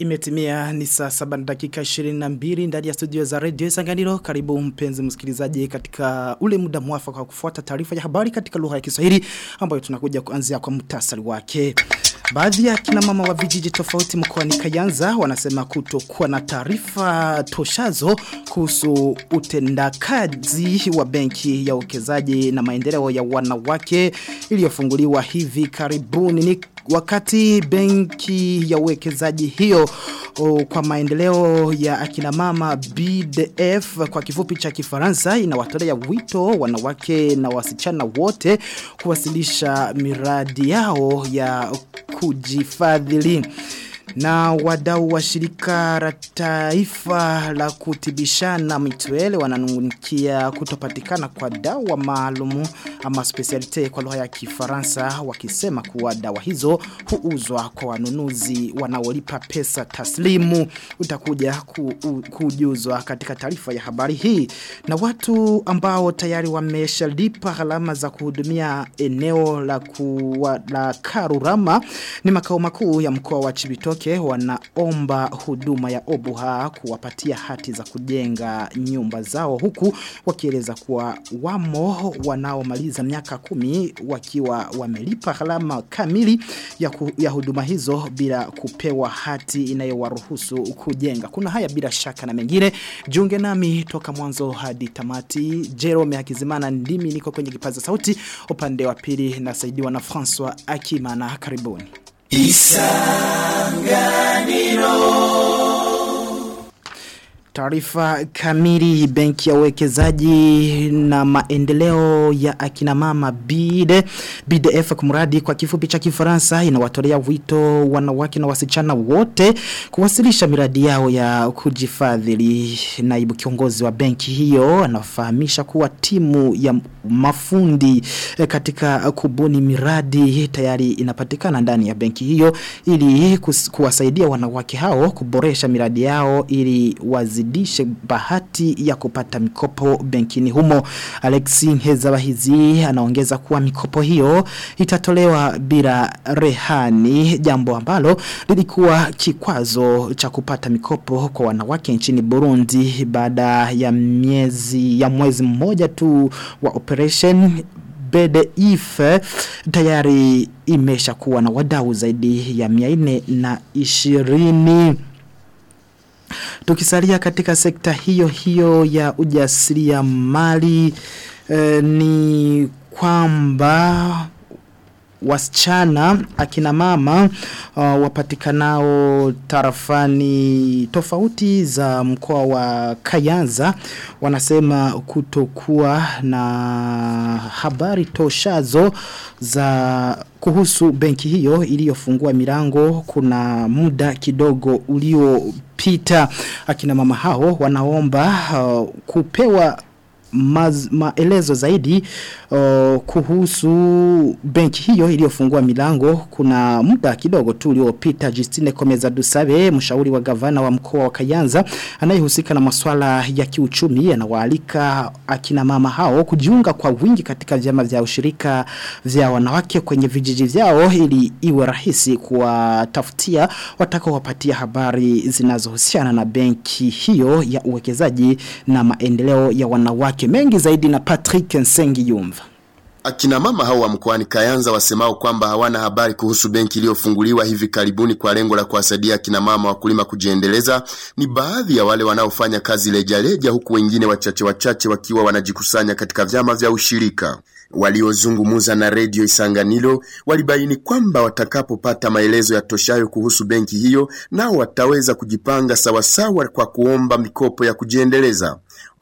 Imetimia ni saa saba na dakika 22 ndani ya studio za Radio sanganiro Karibu mpenzi msikilizaji katika ule muda mwafaka wa kufuata taarifa ya habari katika lugha ya Kiswahili ambayo tunakuja kuanzia kwa mtasari wake. Baadhi ya kina mama wa vijiji tofauti mkoani Kayanza wanasema kutokuwa na taarifa toshazo kuhusu utendakazi wa benki ya uwekezaji na maendeleo ya wanawake iliyofunguliwa hivi karibuni ni wakati benki ya uwekezaji hiyo o, kwa maendeleo ya akina mama BDF kwa kifupi cha kifaransa inawatolea wito wanawake na wasichana wote kuwasilisha miradi yao ya kujifadhili na wadau wa shirika la taifa la kutibishana mitwele wananungunikia kutopatikana kwa dawa maalum ama specialite kwa lugha ya kifaransa wakisema kuwa dawa hizo huuzwa kwa wanunuzi wanaolipa pesa taslimu. Utakuja kujuzwa katika taarifa ya habari hii. Na watu ambao tayari wameshalipa gharama za kuhudumia eneo la, kuwa, la Karurama ni makao makuu ya mkoa wa Chibitoke wake wanaomba huduma ya obuha kuwapatia hati za kujenga nyumba zao huku wakieleza kuwa wamo wanaomaliza miaka kumi wakiwa wamelipa halama kamili ya, ku, ya huduma hizo bila kupewa hati inayowaruhusu kujenga. Kuna haya bila shaka na mengine. Junge nami toka mwanzo hadi tamati. Jerome Hakizimana ndimi niko kwenye kipaza sauti. Upande wa pili nasaidiwa na François Akimana. Karibuni. Isanganiro. Taarifa kamili benki ya uwekezaji na maendeleo ya akina mama BID BDF kumradi kwa kifupi cha kifaransa inawatolea wito wanawake na wasichana wote kuwasilisha miradi yao ya kujifadhili. Naibu kiongozi wa benki hiyo anafahamisha kuwa timu ya mafundi katika kubuni miradi tayari inapatikana ndani ya benki hiyo ili kuwasaidia wanawake hao kuboresha miradi yao ili wazidishe bahati ya kupata mikopo benkini humo. Alexi Hezabahizi anaongeza kuwa mikopo hiyo itatolewa bila rehani jambo ambalo lilikuwa kikwazo cha kupata mikopo kwa wanawake nchini Burundi baada ya miezi ya mwezi mmoja tu wa operation. Bede Ife tayari imesha kuwa na wadau zaidi ya 420 Tukisalia katika sekta hiyo hiyo ya ujasiria mali e, ni kwamba wasichana akina mama uh, wapatikanao tarafani tofauti za mkoa wa Kayanza wanasema kutokuwa na habari toshazo za kuhusu benki hiyo iliyofungua milango kuna muda kidogo uliopita akina mama hao wanaomba uh, kupewa maz, maelezo zaidi uh, kuhusu benki hiyo iliyofungua milango. Kuna muda kidogo tu uliopita Justine Komeza Dusabe mshauri wa gavana wa mkoa wa Kayanza anayehusika na masuala ya kiuchumi anawaalika akina mama hao kujiunga kwa wingi katika vyama vya ushirika vya wanawake kwenye vijiji vyao ili iwe rahisi kuwatafutia watakaowapatia habari zinazohusiana na benki hiyo ya uwekezaji na maendeleo ya wanawake wanawake mengi zaidi na Patrick Nsengi Yumva. Akina mama hao wa mkoani Kayanza wasemao kwamba hawana habari kuhusu benki iliyofunguliwa hivi karibuni kwa lengo la kuwasaidia akina mama wakulima kujiendeleza ni baadhi ya wale wanaofanya kazi lejaleja huku wengine wachache wachache wakiwa wanajikusanya katika vyama vya ushirika. Waliozungumuza na redio Isanganilo walibaini kwamba watakapopata maelezo ya toshayo kuhusu benki hiyo nao wataweza kujipanga sawasawa kwa kuomba mikopo ya kujiendeleza.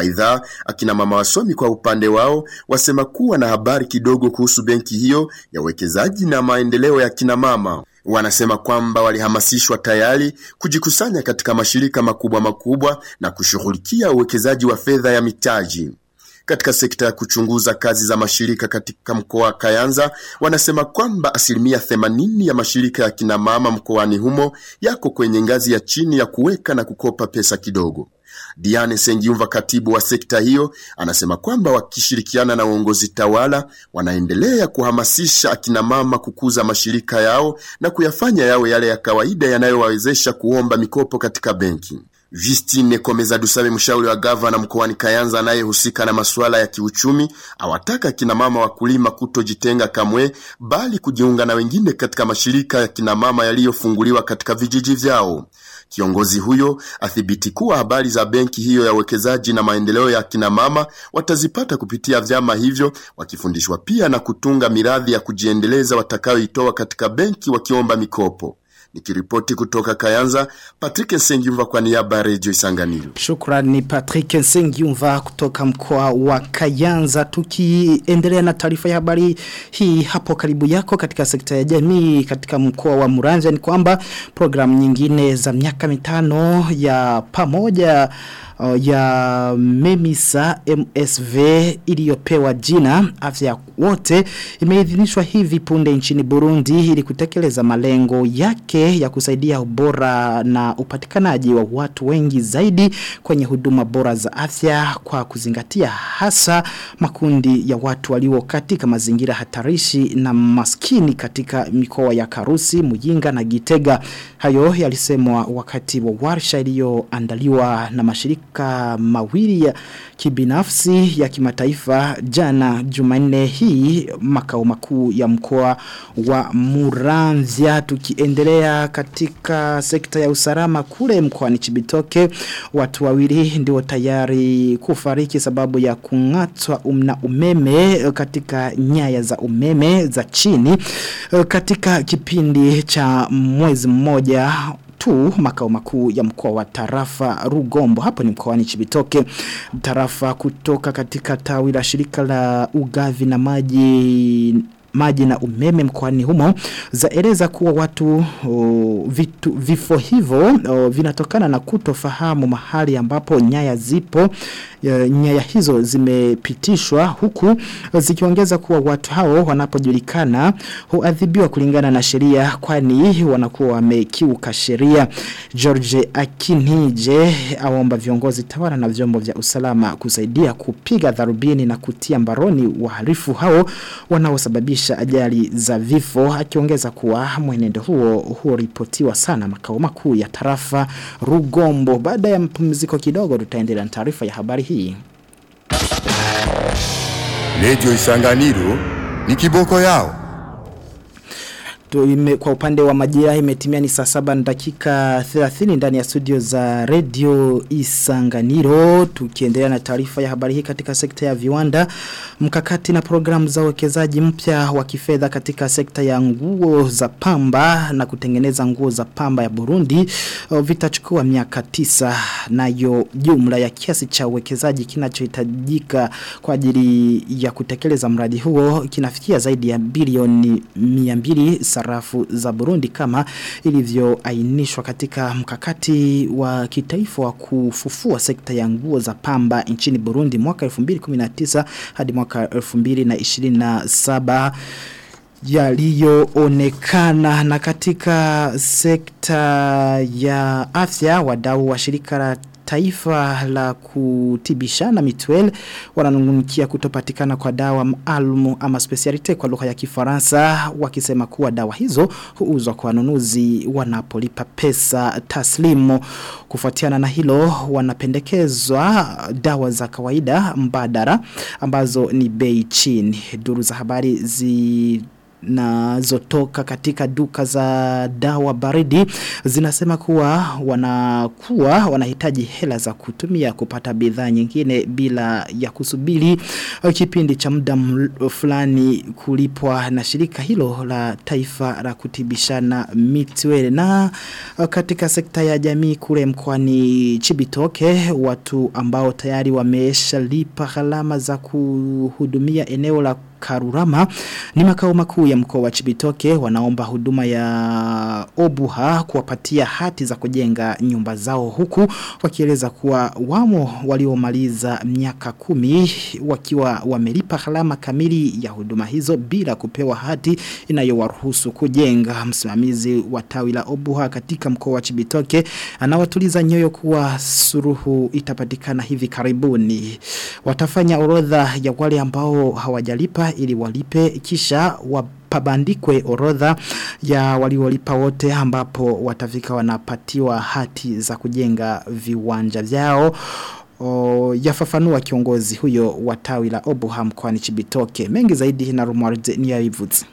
Aidha, akina mama wasomi kwa upande wao wasema kuwa na habari kidogo kuhusu benki hiyo ya uwekezaji na maendeleo ya kina mama. Wanasema kwamba walihamasishwa tayari kujikusanya katika mashirika makubwa makubwa na kushughulikia uwekezaji wa fedha ya mitaji. Katika sekta ya kuchunguza kazi za mashirika katika mkoa wa Kayanza, wanasema kwamba asilimia 80 ya mashirika ya kinamama mkoani humo yako kwenye ngazi ya chini ya kuweka na kukopa pesa kidogo. Diane Sengiumva katibu wa sekta hiyo anasema kwamba wakishirikiana na uongozi tawala wanaendelea kuhamasisha akinamama kukuza mashirika yao na kuyafanya yawe yale ya kawaida yanayowawezesha kuomba mikopo katika benki. Justine Komeza Dusabe, mshauri wa gavana mkoani Kayanza anayehusika na masuala ya kiuchumi, awataka kina mama wakulima kutojitenga kamwe, bali kujiunga na wengine katika mashirika ya kina mama yaliyofunguliwa katika vijiji vyao. Kiongozi huyo athibiti kuwa habari za benki hiyo ya uwekezaji na maendeleo ya kina mama watazipata kupitia vyama hivyo, wakifundishwa pia na kutunga miradi ya kujiendeleza watakayoitoa katika benki wakiomba mikopo. Nikiripoti kutoka Kayanza, Patrick Nsengiumva kwa niaba ya Radio Isanganiro. Shukrani Patrick Nsengiumva kutoka mkoa wa Kayanza. Tukiendelea na taarifa ya habari hii hapo karibu yako katika sekta ya jamii katika mkoa wa Muranza ni kwamba programu nyingine za miaka mitano ya pamoja uh, ya Memisa MSV iliyopewa jina afya wote imeidhinishwa hivi punde nchini Burundi ili kutekeleza malengo yake ya kusaidia ubora na upatikanaji wa watu wengi zaidi kwenye huduma bora za afya kwa kuzingatia hasa makundi ya watu walio katika mazingira hatarishi na maskini katika mikoa ya Karusi, Muyinga na Gitega. Hayo yalisemwa wakati wa warsha iliyoandaliwa na mashirika mawili ya kibinafsi ya kimataifa jana Jumanne hii makao makuu ya mkoa wa muranzia. Tukiendelea katika sekta ya usalama kule mkoani Chibitoke watu wawili ndio tayari kufariki sababu ya kungatwa umna umeme katika nyaya za umeme za chini katika kipindi cha mwezi mmoja tu makao makuu ya mkoa wa tarafa Rugombo. Hapo ni mkoani Chibitoke. Tarafa kutoka katika tawi la shirika la ugavi na maji maji na umeme mkoani humo zaeleza kuwa watu o, vitu, vifo hivyo vinatokana na kutofahamu mahali ambapo nyaya zipo nyaya hizo zimepitishwa huku zikiongeza kuwa watu hao wanapojulikana huadhibiwa kulingana na sheria kwani wanakuwa wamekiuka sheria. George Akinije aomba viongozi tawala na vyombo vya usalama kusaidia kupiga dharubini na kutia mbaroni wahalifu hao wanaosababisha ajali za vifo akiongeza kuwa mwenendo huo huo ripotiwa sana makao makuu ya tarafa Rugombo. Baada ya mpumziko kidogo tutaendelea na taarifa ya habari hii. Radio Isanganiro ni kiboko yao ime, kwa upande wa majira imetimia ni saa saba na dakika 30 ndani ya studio za radio Isanganiro. Tukiendelea na taarifa ya habari hii katika sekta ya viwanda mkakati na programu za uwekezaji mpya wa kifedha katika sekta ya nguo za pamba na kutengeneza nguo za pamba ya Burundi vitachukua miaka tisa. Nayo jumla ya kiasi cha uwekezaji kinachohitajika kwa ajili ya kutekeleza mradi huo kinafikia zaidi ya bilioni 200 sarafu za Burundi kama ilivyoainishwa katika mkakati wa kitaifa wa kufufua sekta ya nguo za pamba nchini Burundi mwaka 2019 hadi mwaka 2027 yaliyoonekana. Na katika sekta ya afya wadau wa shirika la taifa la kutibishana mituel wananungunikia kutopatikana kwa dawa maalum ama specialite kwa lugha ya kifaransa wakisema kuwa dawa hizo huuzwa kwa wanunuzi wanapolipa pesa taslimu. Kufuatiana na hilo wanapendekezwa dawa za kawaida mbadara ambazo ni bei chini. Duru za habari zi na zotoka katika duka za dawa baridi zinasema kuwa wanakuwa wanahitaji hela za kutumia kupata bidhaa nyingine bila ya kusubiri kipindi cha muda fulani kulipwa na shirika hilo la taifa la kutibishana mitwele na katika sekta ya jamii kule mkoani Chibitoke watu ambao tayari wameshalipa gharama za kuhudumia eneo la Karurama. Ni makao makuu ya mkoa wa Chibitoke. Wanaomba huduma ya Obuha kuwapatia hati za kujenga nyumba zao huku wakieleza kuwa wamo waliomaliza miaka kumi wakiwa wamelipa gharama kamili ya huduma hizo bila kupewa hati inayowaruhusu kujenga. Msimamizi wa tawi la Obuha katika mkoa wa Chibitoke anawatuliza nyoyo kuwa suruhu itapatikana hivi karibuni. Watafanya orodha ya wale ambao hawajalipa ili walipe kisha wapabandikwe orodha ya waliolipa wote ambapo watafika wanapatiwa hati za kujenga viwanja vyao. Yafafanua kiongozi huyo wa tawi la Obuham mkoani Chibitoke. Mengi zaidi na rumwarde ni yabivuze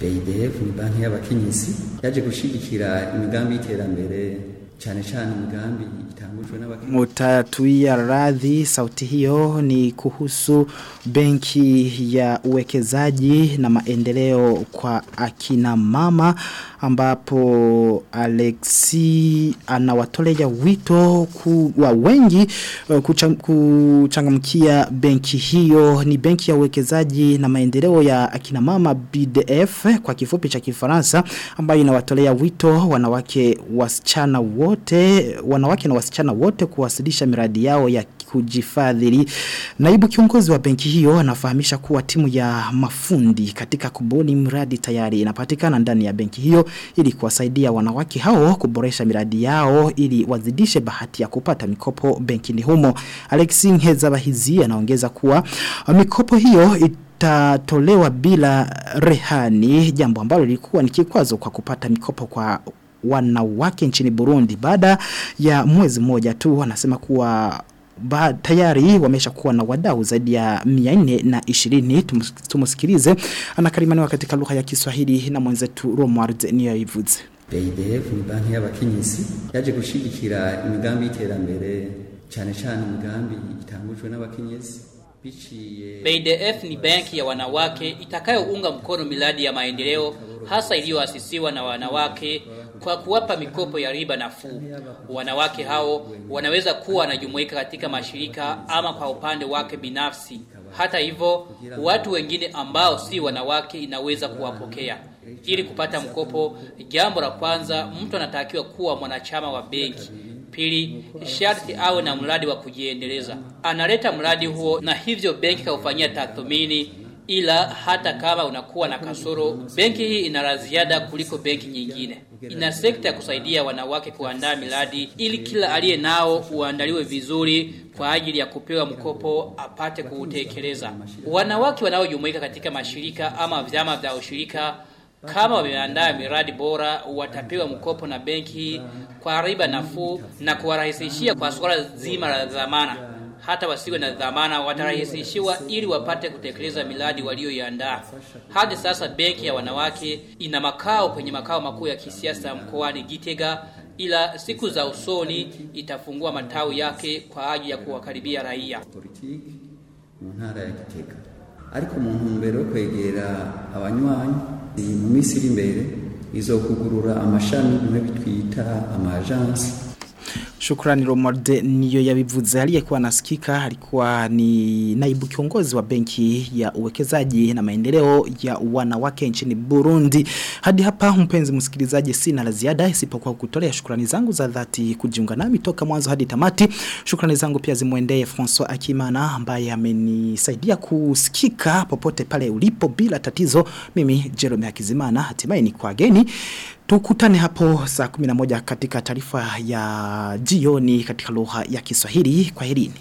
BIDF ni banki y'abakenyezi yaje gushigikira imigambi y'iterambere cyane cyane imigambi itangujwe n'abakenyezi Mutatuia radhi sauti hiyo ni kuhusu benki ya uwekezaji na maendeleo kwa akina mama ambapo Alexi anawatolea wito kuwa wengi uh, kuchang, kuchangamkia benki hiyo. Ni benki ya uwekezaji na maendeleo ya akina mama BDF kwa kifupi cha Kifaransa ambayo inawatolea wito wanawake wasichana wote wanawake na wasichana wote kuwasilisha miradi yao ya kujifadhili. Naibu kiongozi wa benki hiyo anafahamisha kuwa timu ya mafundi katika kubuni mradi tayari inapatikana ndani ya benki hiyo ili kuwasaidia wanawake hao kuboresha miradi yao ili wazidishe bahati ya kupata mikopo benkini humo. Alexi Ngezabahizi anaongeza kuwa mikopo hiyo it itatolewa bila rehani jambo ambalo lilikuwa ni kikwazo kwa kupata mikopo kwa wanawake nchini Burundi baada ya mwezi mmoja tu wanasema kuwa ba, tayari wamesha kuwa na wadau zaidi ya 420 tumusikilize. Anakarimaniwa katika lugha ya Kiswahili na mwenzetu Romuald niyoivuze BIDF ni banki y'abakenyezi yaje gushigikira imigambi y'iterambere cyane cyane imigambi itangujwe n'abakenyezi BDF ni banki ya wanawake itakayounga mkono miradi ya maendeleo hasa iliyoasisiwa na wanawake kwa kuwapa mikopo ya riba nafuu. Wanawake hao wanaweza kuwa wanajumuika katika mashirika ama kwa upande wake binafsi. Hata hivyo, watu wengine ambao si wanawake inaweza kuwapokea. Ili kupata mkopo, jambo la kwanza mtu anatakiwa kuwa mwanachama wa benki. Pili, sharti awe na mradi wa kujiendeleza. Analeta mradi huo na hivyo benki kaufanyia tathmini ila hata kama unakuwa na kasoro, benki hii ina raziada kuliko benki nyingine. Ina sekta ya kusaidia wanawake kuandaa miradi ili kila aliye nao uandaliwe vizuri kwa ajili ya kupewa mkopo apate kuutekeleza. Wanawake wanaojumuika katika mashirika ama vyama vya ushirika kama wameandaa miradi bora watapewa mkopo na benki kwa riba nafuu na kuwarahisishia kwa suala zima la dhamana. Hata wasiwe na dhamana watarahisishiwa ili wapate kutekeleza miradi walioiandaa. Hadi sasa benki ya wanawake ina makao kwenye makao makuu ya kisiasa mkoani Gitega ila siku za usoni itafungua matawi yake kwa ajili ya kuwakaribia raia. ariko mu ntumbero yo kwegera abanywanyi mu minsi iri imbere izokugurura amashami bimwe bitwita amajansi Shukrani Romualde niyo yabivuze aliyekuwa nasikika alikuwa ni naibu kiongozi wa benki ya uwekezaji na maendeleo ya wanawake nchini Burundi. Hadi hapa mpenzi msikilizaji sina la ziada isipokuwa kutolea shukrani zangu za dhati kujiunga nami toka mwanzo hadi tamati. Shukrani zangu pia zimwendee François Akimana ambaye amenisaidia kusikika popote pale ulipo bila tatizo. Mimi Jerome Akizimana hatimaye ni kwa geni. Tukutane hapo saa 11 katika tarifa ya jioni katika lugha ya Kiswahili. Kwa herini.